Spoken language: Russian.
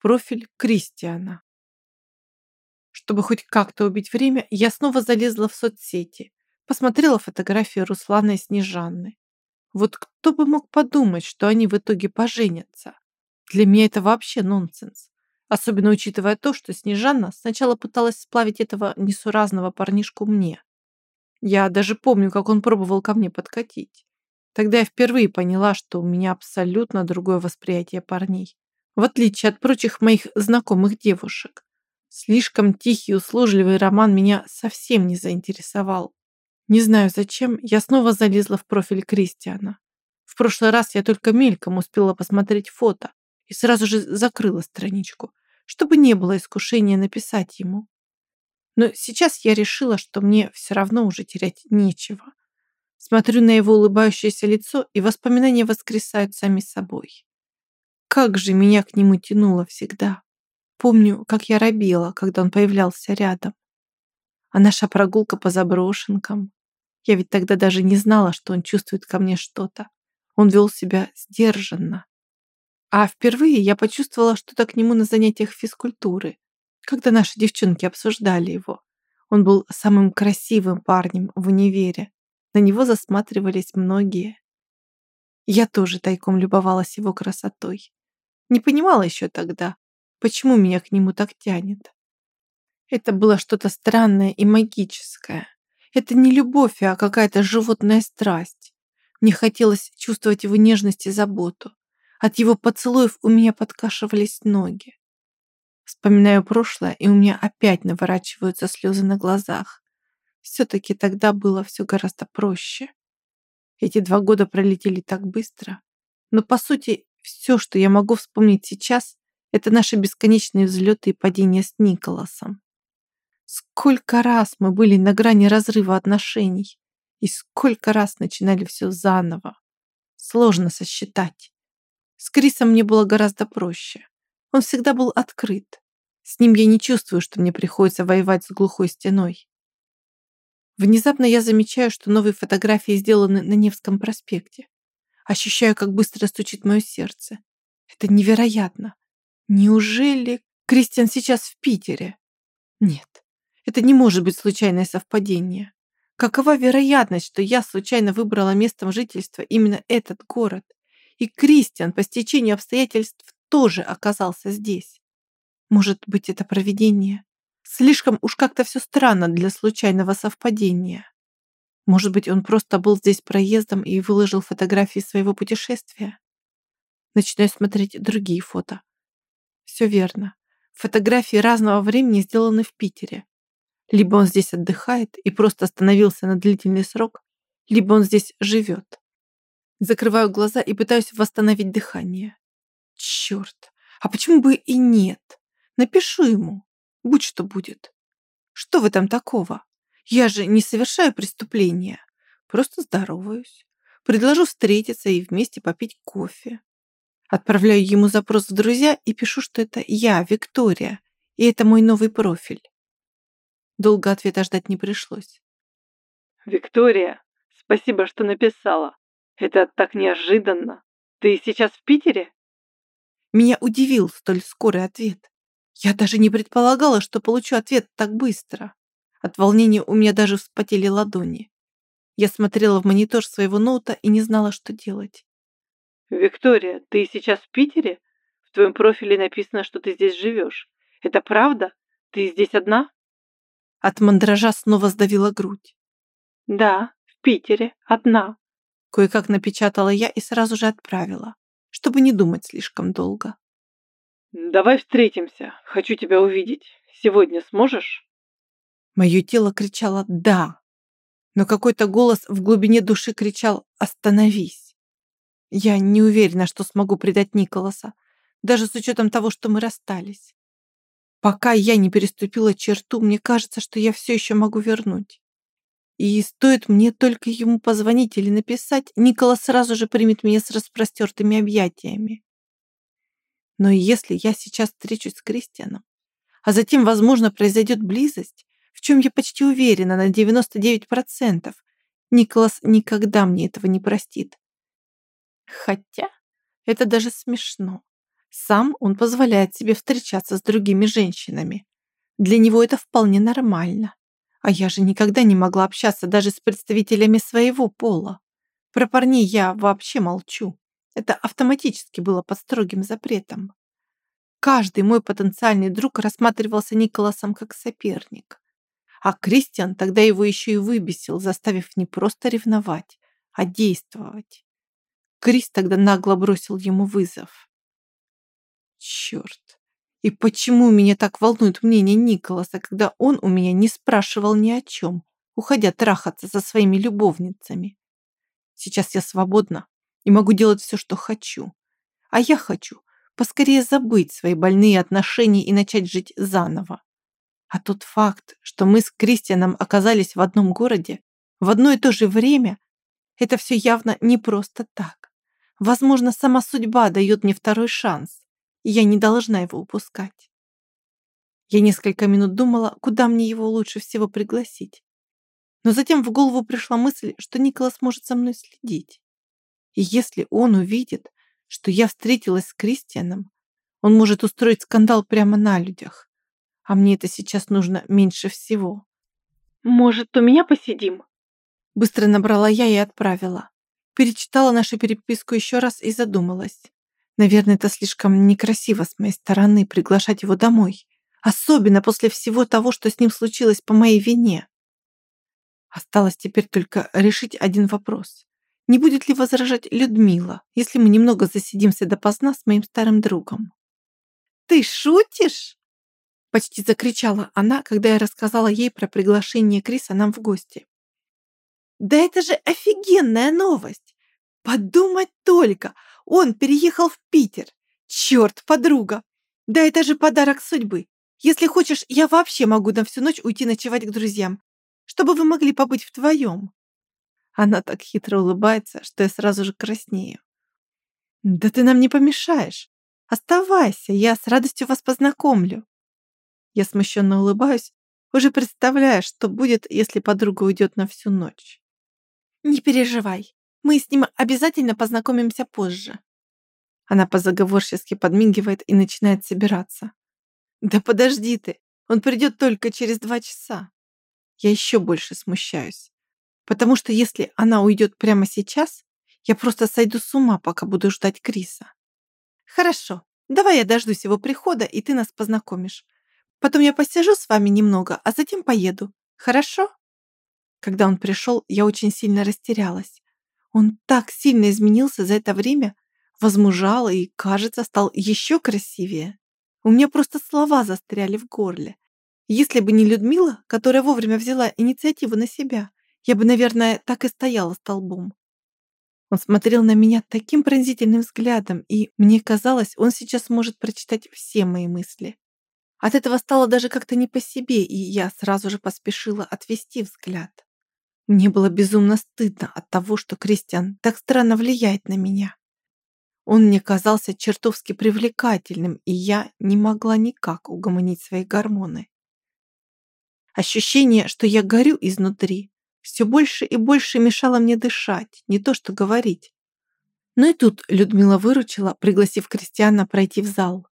профиль Кристиана. Чтобы хоть как-то убить время, я снова залезла в соцсети, посмотрела фотографии Руслана и Снежанны. Вот кто бы мог подумать, что они в итоге поженятся? Для меня это вообще нонсенс. Особенно учитывая то, что Снежанна сначала пыталась сплавить этого несуразного парнишку мне. Я даже помню, как он пробовал ко мне подкатить. Тогда я впервые поняла, что у меня абсолютно другое восприятие парней. В отличие от прочих моих знакомых девушек. Слишком тихий, услужливый роман меня совсем не заинтересовал. Не знаю зачем, я снова залезла в профиль Кристиана. В прошлый раз я только мельком успела посмотреть фото и сразу же закрыла страничку, чтобы не было искушения написать ему. Но сейчас я решила, что мне все равно уже терять нечего. Смотрю на его улыбающееся лицо, и воспоминания воскресают сами собой. Как же меня к нему тянуло всегда. Помню, как я робела, когда он появлялся рядом. А наша прогулка по заброшенкам. Я ведь тогда даже не знала, что он чувствует ко мне что-то. Он вел себя сдержанно. А впервые я почувствовала что-то к нему на занятиях физкультуры, когда наши девчонки обсуждали его. Он был самым красивым парнем в универе. На него засматривались многие. Я тоже тайком любовалась его красотой. Не понимала еще тогда, почему меня к нему так тянет. Это было что-то странное и магическое. Это не любовь, а какая-то животная страсть. Мне хотелось чувствовать его нежность и заботу. От его поцелуев у меня подкашивались ноги. Вспоминаю прошлое, и у меня опять наворачиваются слезы на глазах. Все-таки тогда было все гораздо проще. Эти два года пролетели так быстро. Но, по сути, все, что я могу вспомнить сейчас, это наши бесконечные взлеты и падения с Николасом. Сколько раз мы были на грани разрыва отношений, и сколько раз начинали все заново. Сложно сосчитать. С Крисом мне было гораздо проще. Он всегда был открыт. С ним я не чувствую, что мне приходится воевать с глухой стеной. Внезапно я замечаю, что новые фотографии сделаны на Невском проспекте. Ощущаю, как быстро стучит мое сердце. Это невероятно. Неужели Кристиан сейчас в Питере? Нет, это не может быть случайное совпадение. Какова вероятность, что я случайно выбрала местом жительства именно этот город, и Кристиан по стечению обстоятельств тоже оказался здесь? Может быть, это провидение? Слишком уж как-то все странно для случайного совпадения. Может быть, он просто был здесь проездом и выложил фотографии своего путешествия? Начинаю смотреть другие фото. Все верно. Фотографии разного времени сделаны в Питере. Либо он здесь отдыхает и просто остановился на длительный срок, либо он здесь живет. Закрываю глаза и пытаюсь восстановить дыхание. Черт, а почему бы и нет? Напишу ему, будь что будет. Что в этом такого? Я же не совершаю преступления, просто здороваюсь. Предложу встретиться и вместе попить кофе. Отправляю ему запрос в друзья и пишу, что это я, Виктория, и это мой новый профиль. Долго ответа ждать не пришлось. «Виктория, спасибо, что написала. Это так неожиданно. Ты сейчас в Питере?» Меня удивил столь скорый ответ. Я даже не предполагала, что получу ответ так быстро. От волнения у меня даже вспотели ладони. Я смотрела в монитор своего ноута и не знала, что делать. «Виктория, ты сейчас в Питере? В твоем профиле написано, что ты здесь живешь. Это правда? Ты здесь одна?» От мандража снова сдавила грудь. «Да, в Питере, одна», — кое-как напечатала я и сразу же отправила, чтобы не думать слишком долго. «Давай встретимся. Хочу тебя увидеть. Сегодня сможешь?» Мое тело кричало «да», но какой-то голос в глубине души кричал «остановись». Я не уверена, что смогу предать Николаса, даже с учетом того, что мы расстались. Пока я не переступила черту, мне кажется, что я все еще могу вернуть. И стоит мне только ему позвонить или написать, Николас сразу же примет меня с распростертыми объятиями. Но если я сейчас встречусь с Кристианом, а затем, возможно, произойдет близость, в чем я почти уверена на 99%. Николас никогда мне этого не простит. Хотя это даже смешно. Сам он позволяет себе встречаться с другими женщинами. Для него это вполне нормально. А я же никогда не могла общаться даже с представителями своего пола. Про парней я вообще молчу. Это автоматически было под строгим запретом. Каждый мой потенциальный друг рассматривался Николасом как соперник. А Кристиан тогда его еще и выбесил, заставив не просто ревновать, а действовать. Крис тогда нагло бросил ему вызов. Черт, и почему меня так волнует мнение Николаса, когда он у меня не спрашивал ни о чем, уходя трахаться со своими любовницами? Сейчас я свободна и могу делать все, что хочу. А я хочу поскорее забыть свои больные отношения и начать жить заново. А тот факт, что мы с Кристианом оказались в одном городе, в одно и то же время, это все явно не просто так. Возможно, сама судьба дает мне второй шанс, и я не должна его упускать. Я несколько минут думала, куда мне его лучше всего пригласить. Но затем в голову пришла мысль, что Николас может за мной следить. И если он увидит, что я встретилась с Кристианом, он может устроить скандал прямо на людях. А мне это сейчас нужно меньше всего. «Может, у меня посидим?» Быстро набрала я и отправила. Перечитала нашу переписку еще раз и задумалась. Наверное, это слишком некрасиво с моей стороны приглашать его домой. Особенно после всего того, что с ним случилось по моей вине. Осталось теперь только решить один вопрос. Не будет ли возражать Людмила, если мы немного засидимся допоздна с моим старым другом? «Ты шутишь?» Почти закричала она, когда я рассказала ей про приглашение Криса нам в гости. «Да это же офигенная новость! Подумать только, он переехал в Питер. Черт, подруга! Да это же подарок судьбы. Если хочешь, я вообще могу на всю ночь уйти ночевать к друзьям, чтобы вы могли побыть вдвоем. Она так хитро улыбается, что я сразу же краснею. Да ты нам не помешаешь. Оставайся, я с радостью вас познакомлю. Я смущенно улыбаюсь, уже представляя, что будет, если подруга уйдет на всю ночь. Не переживай, мы с ним обязательно познакомимся позже. Она позаговорчески подмигивает и начинает собираться. Да подожди ты, он придет только через два часа. Я еще больше смущаюсь, потому что если она уйдет прямо сейчас, я просто сойду с ума, пока буду ждать Криса. Хорошо, давай я дождусь его прихода, и ты нас познакомишь. Потом я посижу с вами немного, а затем поеду. Хорошо? Когда он пришел, я очень сильно растерялась. Он так сильно изменился за это время, возмужал и, кажется, стал еще красивее. У меня просто слова застряли в горле. Если бы не Людмила, которая вовремя взяла инициативу на себя, я бы, наверное, так и стояла столбом. Он смотрел на меня таким пронзительным взглядом, и мне казалось, он сейчас может прочитать все мои мысли. От этого стало даже как-то не по себе, и я сразу же поспешила отвести взгляд. Мне было безумно стыдно от того, что Кристиан так странно влияет на меня. Он мне казался чертовски привлекательным, и я не могла никак угомонить свои гормоны. Ощущение, что я горю изнутри, все больше и больше мешало мне дышать, не то что говорить. Но и тут Людмила выручила, пригласив Кристиана пройти в зал.